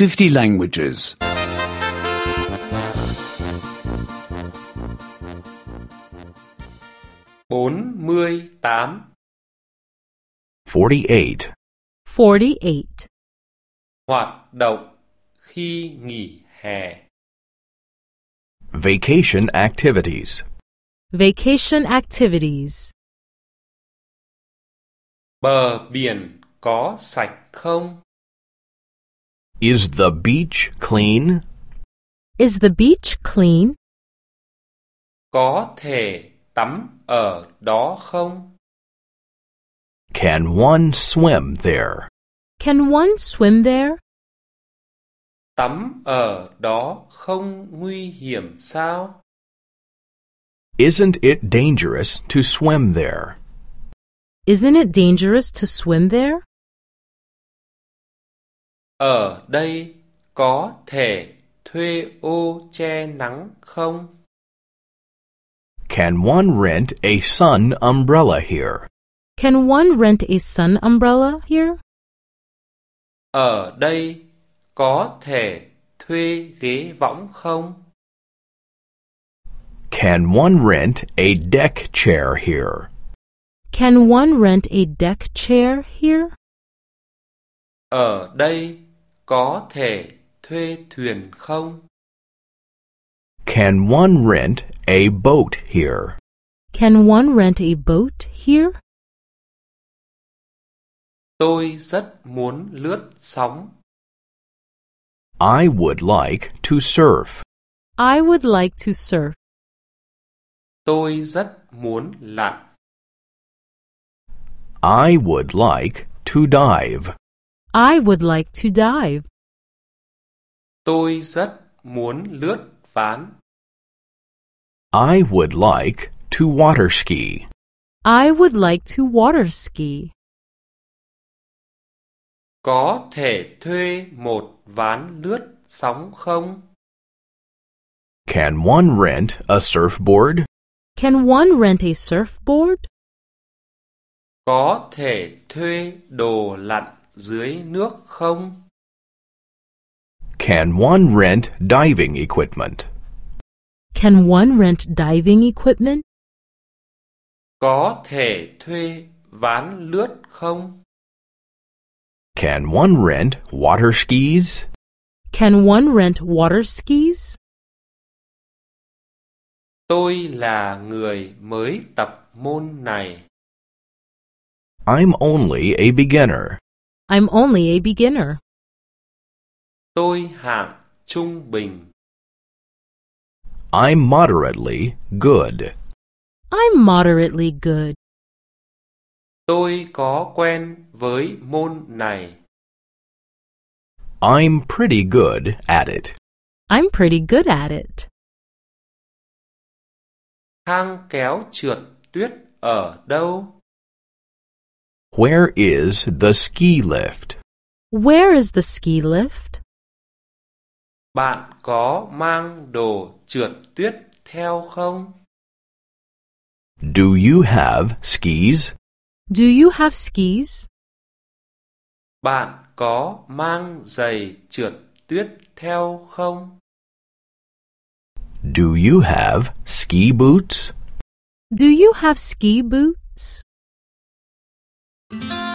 50 languages. 48 48. 48. Hoạt động khi nghỉ hè. Vacation activities. Vacation activities. Bờ biển có sạch không? Is the beach clean? Is the beach clean? Có thể tắm ở đó không? Can one swim there? Can one swim there? Tắm ở đó không nguy hiểm sao? Isn't it dangerous to swim there? Isn't it dangerous to swim there? Ở đây có thể thuê ô che nắng không? Can one rent a sun umbrella here? Can one rent a sun umbrella here? Ở đây có thể thuê ghế võng không? Can one rent a deck chair here? Can one rent a deck chair here? Ở đây có thể thuê thuyền không? Can one rent a boat here? Can one rent a boat here? Tôi rất muốn lướt sóng. I would like to surf. I would like to surf. Tôi rất muốn lặn. I would like to dive. I would like to dive. Tôi rất muốn lướt ván. I would like to water ski. I would like to water ski. Có thể thuê một ván lướt sóng không? Can one rent a surfboard? Can one rent a surfboard? Có thể thuê đồ lặn dưới nước không? Can one rent diving equipment? Can one rent diving equipment? Có thể thuê ván lướt không? Can one rent water skis? Can one rent water skis? Tôi là người mới tập môn này. I'm only a beginner. I'm only a beginner. Tôi hạng trung bình. I'm moderately good. I'm moderately good. Tôi có quen với môn này. I'm pretty good at it. I'm pretty good at it. Thang kéo trượt tuyết ở đâu? Where is the ski lift? Where is the ski lift? Bạn có mang đồ trượt tuyết theo không? Do you have skis? Do you have skis? Bạn có mang giày trượt tuyết theo không? Do you have ski boots? Do you have ski boots? Thank you.